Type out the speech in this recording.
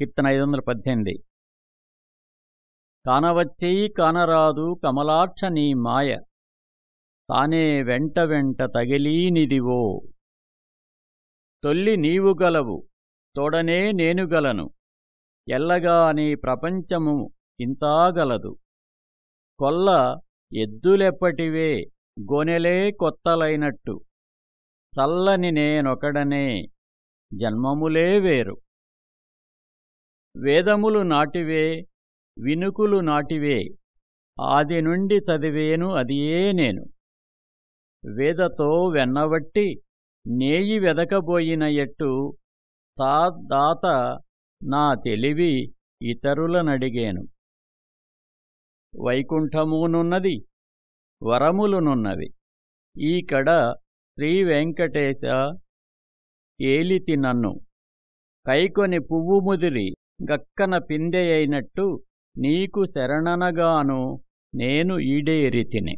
కీర్తన ఐదు వందల పద్దెనిమిది కానవచ్చేయి కానరాదు కమలాక్ష నీ మాయ తానే వెంట వెంట తగిలీనిదివో. తొల్లి నీవు గలవు తోడనే నేను గలను ఎల్లగా నీ ప్రపంచము ఇంతాగలదు కొల్ల ఎద్దులెప్పటివే గోనెలే కొత్తలైనట్టు చల్లని నేనొకడనే జన్మములే వేరు. వేదములు నాటివే వినుకులు నాటివే ఆది నుండి చదివేను అదియే నేను. వేదతో వెన్నవట్టి నేయి వెదకబోయిన ఎట్టు తాదాత నా తెలివి ఇతరులనడిగేను. వైకుంఠమునున్నది వరములునున్నవి. ఈకడ శ్రీవెంకటేశ ఏలితి నన్ను. కైకొని పువ్వు ముదిరి గక్కన పిందెయైనట్టు నీకు శరణనగాను నేను ఈడేరితిని